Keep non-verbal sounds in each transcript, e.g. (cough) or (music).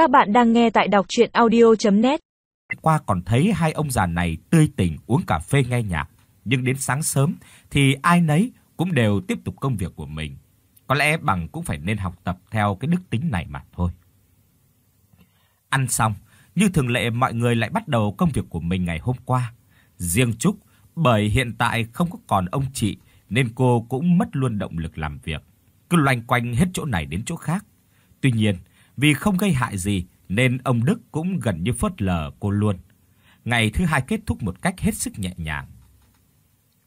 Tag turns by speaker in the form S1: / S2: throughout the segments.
S1: Các bạn đang nghe tại đọc audio net
S2: Qua còn thấy hai ông già này tươi tỉnh uống cà phê nghe nhạc, nhưng đến sáng sớm thì ai nấy cũng đều tiếp tục công việc của mình. Có lẽ bằng cũng phải nên học tập theo cái đức tính này mà thôi. Ăn xong, như thường lệ mọi người lại bắt đầu công việc của mình ngày hôm qua. Riêng Trúc, bởi hiện tại không có còn ông chị nên cô cũng mất luôn động lực làm việc, cứ loanh quanh hết chỗ này đến chỗ khác. Tuy nhiên, vì không gây hại gì nên ông Đức cũng gần như phớt lờ cô luôn. Ngày thứ hai kết thúc một cách hết sức nhẹ nhàng.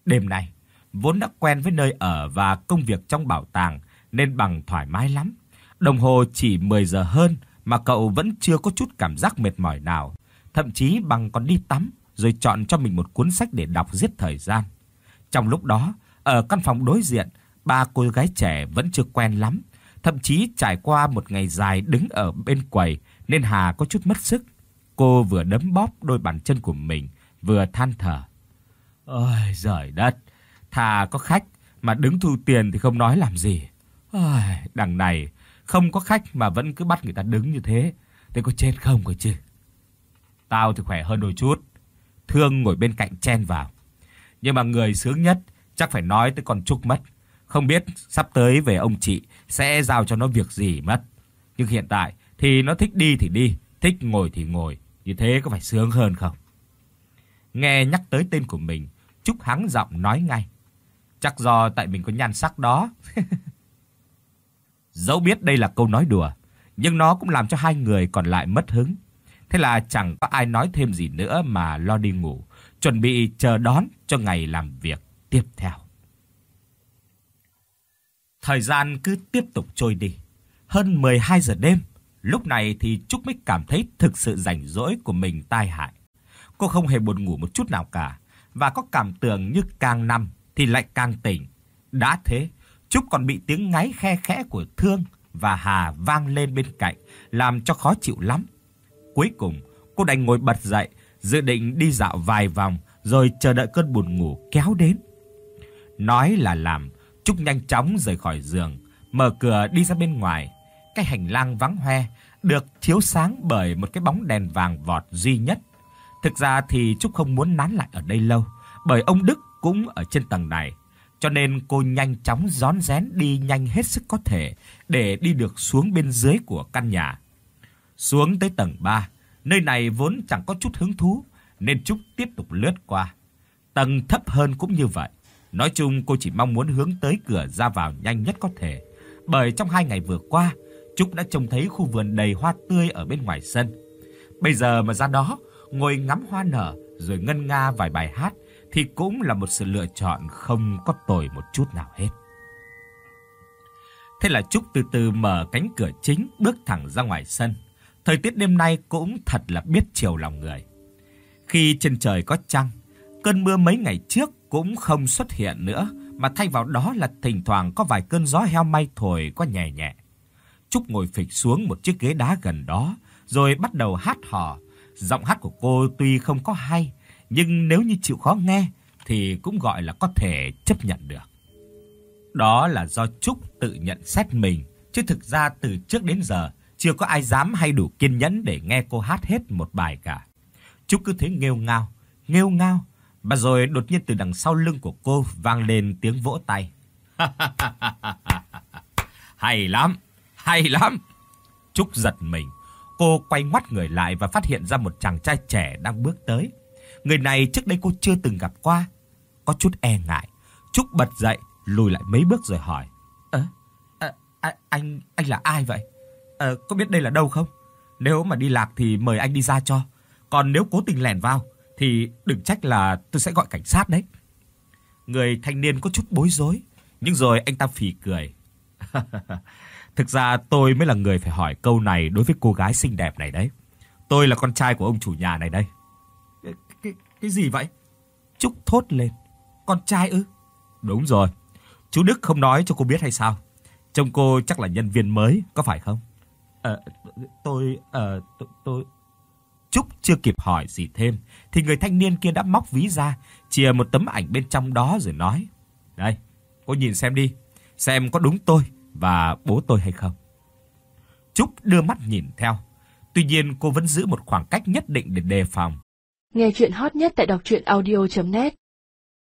S2: Đêm nay, vốn đã quen với nơi ở và công việc trong bảo tàng nên bằng thoải mái lắm. Đồng hồ chỉ 10 giờ hơn mà cậu vẫn chưa có chút cảm giác mệt mỏi nào. Thậm chí bằng còn đi tắm rồi chọn cho mình một cuốn sách để đọc giết thời gian. Trong lúc đó, ở căn phòng đối diện, ba cô gái trẻ vẫn chưa quen lắm, thậm chí trải qua một ngày dài đứng ở bên quầy nên Hà có chút mất sức. Cô vừa đấm bóp đôi bàn chân của mình, vừa than thở. Ôi giời đất, thà có khách mà đứng thu tiền thì không nói làm gì. Ôi, đằng này không có khách mà vẫn cứ bắt người ta đứng như thế, thế có chết không cơ chứ. Tao thì khỏe hơn đôi chút. Thương ngồi bên cạnh chen vào. Nhưng mà người sướng nhất chắc phải nói tới con Trúc mất. Không biết sắp tới về ông chị sẽ giao cho nó việc gì mất. Nhưng hiện tại thì nó thích đi thì đi, thích ngồi thì ngồi, như thế có phải sướng hơn không? Nghe nhắc tới tên của mình, Trúc hắng giọng nói ngay. Chắc do tại mình có nhan sắc đó. (laughs) Dẫu biết đây là câu nói đùa, nhưng nó cũng làm cho hai người còn lại mất hứng. Thế là chẳng có ai nói thêm gì nữa mà lo đi ngủ, chuẩn bị chờ đón cho ngày làm việc tiếp theo. Thời gian cứ tiếp tục trôi đi. Hơn 12 giờ đêm, lúc này thì Trúc Mích cảm thấy thực sự rảnh rỗi của mình tai hại. Cô không hề buồn ngủ một chút nào cả và có cảm tưởng như càng nằm thì lại càng tỉnh. Đã thế, Trúc còn bị tiếng ngáy khe khẽ của Thương và Hà vang lên bên cạnh, làm cho khó chịu lắm. Cuối cùng, cô đành ngồi bật dậy, dự định đi dạo vài vòng rồi chờ đợi cơn buồn ngủ kéo đến. Nói là làm, Trúc nhanh chóng rời khỏi giường, mở cửa đi ra bên ngoài. Cái hành lang vắng hoe được chiếu sáng bởi một cái bóng đèn vàng vọt duy nhất. Thực ra thì Trúc không muốn nán lại ở đây lâu, bởi ông Đức cũng ở trên tầng này, cho nên cô nhanh chóng rón rén đi nhanh hết sức có thể để đi được xuống bên dưới của căn nhà. Xuống tới tầng 3, nơi này vốn chẳng có chút hứng thú nên Trúc tiếp tục lướt qua. Tầng thấp hơn cũng như vậy. Nói chung cô chỉ mong muốn hướng tới cửa ra vào nhanh nhất có thể, bởi trong hai ngày vừa qua, Trúc đã trông thấy khu vườn đầy hoa tươi ở bên ngoài sân. Bây giờ mà ra đó, ngồi ngắm hoa nở rồi ngân nga vài bài hát thì cũng là một sự lựa chọn không có tồi một chút nào hết. Thế là Trúc từ từ mở cánh cửa chính bước thẳng ra ngoài sân. Thời tiết đêm nay cũng thật là biết chiều lòng người. Khi trên trời có trăng, cơn mưa mấy ngày trước cũng không xuất hiện nữa, mà thay vào đó là thỉnh thoảng có vài cơn gió heo may thổi qua nhẹ nhẹ. Trúc ngồi phịch xuống một chiếc ghế đá gần đó, rồi bắt đầu hát hò. Giọng hát của cô tuy không có hay, nhưng nếu như chịu khó nghe thì cũng gọi là có thể chấp nhận được. Đó là do Trúc tự nhận xét mình, chứ thực ra từ trước đến giờ chưa có ai dám hay đủ kiên nhẫn để nghe cô hát hết một bài cả. Trúc cứ thế nghêu ngao, nghêu ngao, và rồi đột nhiên từ đằng sau lưng của cô vang lên tiếng vỗ tay. (laughs) hay lắm, hay lắm. Trúc giật mình, cô quay ngoắt người lại và phát hiện ra một chàng trai trẻ đang bước tới. Người này trước đây cô chưa từng gặp qua, có chút e ngại. Trúc bật dậy, lùi lại mấy bước rồi hỏi: "Ơ, à, à, anh anh là ai vậy? Ờ có biết đây là đâu không? Nếu mà đi lạc thì mời anh đi ra cho." Còn nếu cố tình lẻn vào thì đừng trách là tôi sẽ gọi cảnh sát đấy. Người thanh niên có chút bối rối, nhưng rồi anh ta phì cười. (laughs) Thực ra tôi mới là người phải hỏi câu này đối với cô gái xinh đẹp này đấy. Tôi là con trai của ông chủ nhà này đây. Cái cái, cái gì vậy? Trúc thốt lên. Con trai ư? Đúng rồi. Chú Đức không nói cho cô biết hay sao? Trông cô chắc là nhân viên mới, có phải không? Ờ tôi ờ tôi, tôi Trúc chưa kịp hỏi gì thêm thì người thanh niên kia đã móc ví ra, chìa một tấm ảnh bên trong đó rồi nói: "Đây, cô nhìn xem đi, xem có đúng tôi và bố tôi hay không." Trúc đưa mắt nhìn theo. Tuy nhiên cô vẫn giữ một khoảng cách nhất định để đề phòng.
S3: Nghe truyện hot nhất tại đọc audio net